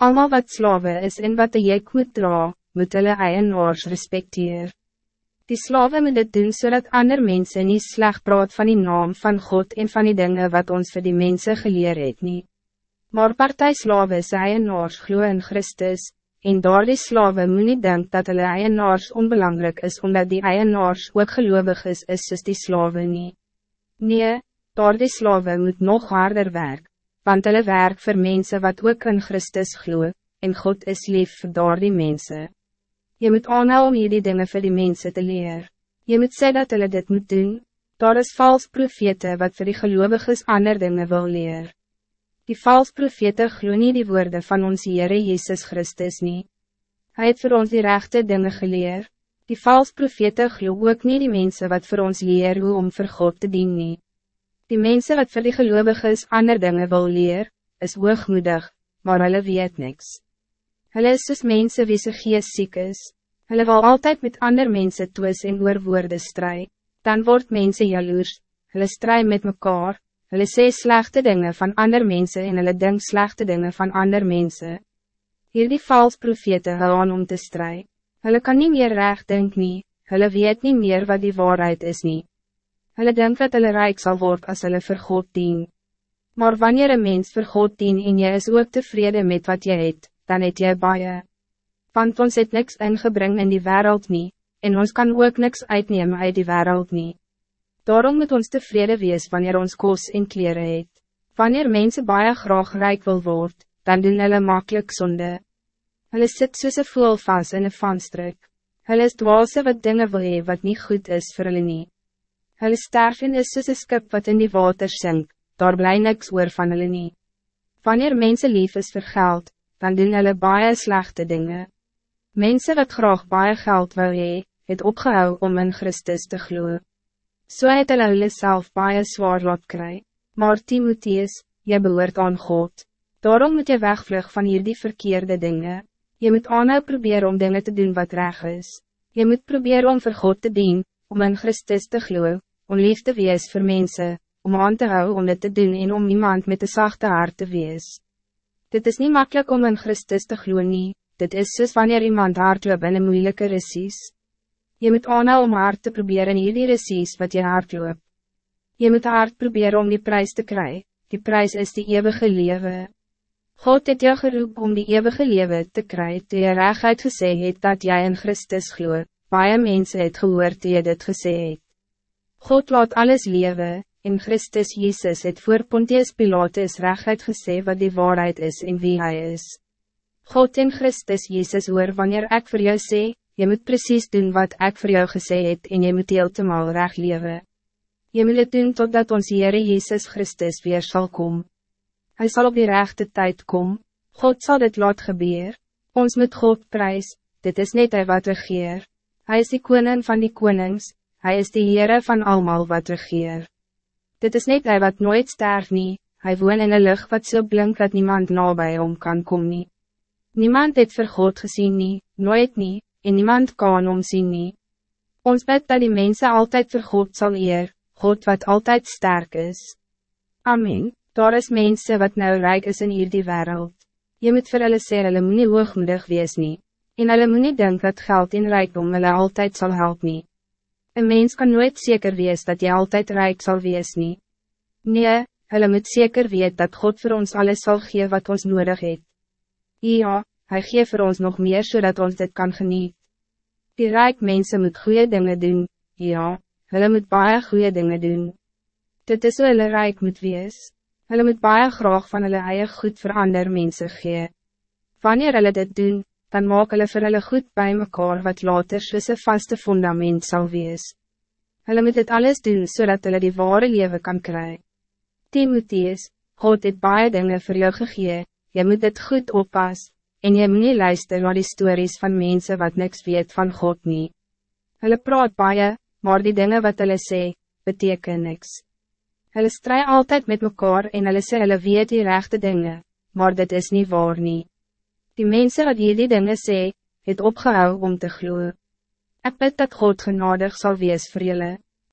Almal wat slaven is en wat de jek moet dra, moet hulle eienaars respecteer. Die slaven moet dit doen zodat so ander mensen niet slecht praat van die naam van God en van die dingen wat ons voor die mensen geleer het nie. Maar partijslaven is eienaars glo in Christus, en daar die slaven moet nie denk dat hulle eienaars onbelangrijk is omdat die eienaars ook gelovig is, is soos die slaven nie. Nee, daar die slaven moet nog harder werk, want hulle werk voor mensen wat ook in Christus glo, en God is lief voor daar die mense. Je moet aanhou om hierdie dinge vir die mensen te leer. Je moet zeggen dat hulle dit moet doen, daar is vals profete wat voor die gelovigen ander dinge wil leer. Die vals profete glo nie die woorden van ons Heere Jezus Christus nie. Hij het voor ons die rechte dingen geleer. Die vals profete glo ook nie die mensen wat voor ons leer hoe om voor God te dienen. nie. Die mensen wat voor die gelovigen ander dingen wil leer, is hoogmoedig, maar hulle weet niks. Hulle is soos mense wie se gees ziek is. Hulle wil altijd met ander mensen twis en oor woorde stry. Dan wordt mensen jaloers. Hulle stry met mekaar. Hulle sê slechte dingen van ander mensen en hulle denk slechte dingen van ander mensen. Hier die vals profete hou aan om te stry. Hulle kan niet meer recht denk nie. Hulle weet niet meer wat die waarheid is nie. Hulle denk dat hulle rijk zal worden als hulle vir God dien. Maar wanneer een mens vir God dien en jy is ook tevreden met wat je het, dan het jy baie. Want ons het niks ingebring in die wereld nie, en ons kan ook niks uitnemen uit die wereld nie. Daarom moet ons tevreden wees wanneer ons kos en kleren het. Wanneer mensen baie graag rijk wil word, dan doen hulle makkelijk zonde. Hulle sit soos een voel vast in een vanstruk. Hulle is dwaalse wat dingen wil hee wat niet goed is voor hulle nie. Hulle sterf en is soos een skip wat in die water sink, daar bly niks oor van hulle nie. Wanneer mensen lief is vir geld, dan doen hulle baie slechte dingen. Mensen wat graag baie geld wil hee, het opgehou om in Christus te gloeien. So het hulle hulle self baie zwaar lot kry. Maar Timotheus, jy behoort aan God. Daarom moet je wegvlug van hierdie verkeerde dingen. Je moet aanhou proberen om dingen te doen wat reg is. Je moet proberen om voor God te dienen, om in Christus te gloeien, om lief te wees voor mensen, om aan te houden om dit te doen en om iemand met een zachte hart te wees. Dit is niet makkelijk om in Christus te gloeien nie, dit is soos wanneer iemand hardloop in een moeilijke resies. Je moet aanhou om hard te proberen in die resies wat je hardloop. Je moet hard proberen om die prijs te krijgen. die prijs is die eeuwige leven. God het jou geroep om die eeuwige leven te krijgen, toe je reg uitgesê het dat jij in Christus gloeit. baie mense het gehoord toe jy dit gesê het. God laat alles leven, In Christus Jezus het voor Pontius Pilatus recht gesê wat die waarheid is en wie hij is. God in Christus Jezus hoor wanneer ik voor jou sê, je moet precies doen wat ik voor jou gesê het en je moet heeltemaal recht leven. Je moet het doen totdat ons Heere Jezus Christus weer zal komen. Hij zal op die rechte tijd komen. God zal dit laat gebeuren. Ons moet God prijs, dit is niet hij wat regeer. Hij is de koning van die konings, hij is de Heere van allemaal wat regeer. Dit is niet hij wat nooit sterft nie, hij woont in een lucht wat zo so blink dat niemand nabij om kan komen. nie. Niemand het vir God gezien nie, nooit nie, en niemand kan om zien nie. Ons bid dat die mensen altijd vir God zal eer, God wat altijd sterk is. Amen, daar is mensen wat nou rijk is in hierdie wereld. Je moet vir hulle sê hulle moet nie hoogmoedig wees nie, en hulle moet nie denk dat geld en rijkdom hulle altijd zal helpen. nie. Een mens kan nooit zeker wees dat je altijd rijk zal wees nie. Nee, hulle moet zeker weet dat God voor ons alles zal geven wat ons nodig heeft. Ja, hij geeft voor ons nog meer zodat ons dit kan genieten. Die rijk mensen moet goede dingen doen, ja, hulle moet baie goede dingen doen. Dit is hoe hulle rijk moet wees. Hulle moet baie graag van hulle eie goed voor ander mensen gee. Wanneer hulle dit doen, dan maak hulle vir hulle goed bij mekaar wat later soos een vaste fundament zal wees. Hulle moet dit alles doen zodat hulle die ware leven kan krijgen. Timotheus, God het baie dinge vir jou gegee, jy moet dit goed oppas, en jy moet nie luister naar die stories van mensen wat niks weet van God nie. Hulle praat baie, maar die dingen wat hulle sê, beteken niks. Hulle stry altijd met mekaar en hulle sê hulle weet die rechte dingen, maar dit is niet waar nie. Die mensen wat jullie dingen sê, het opgehou om te gloeien. Ik bid dat God genadig zal wees voor jullie.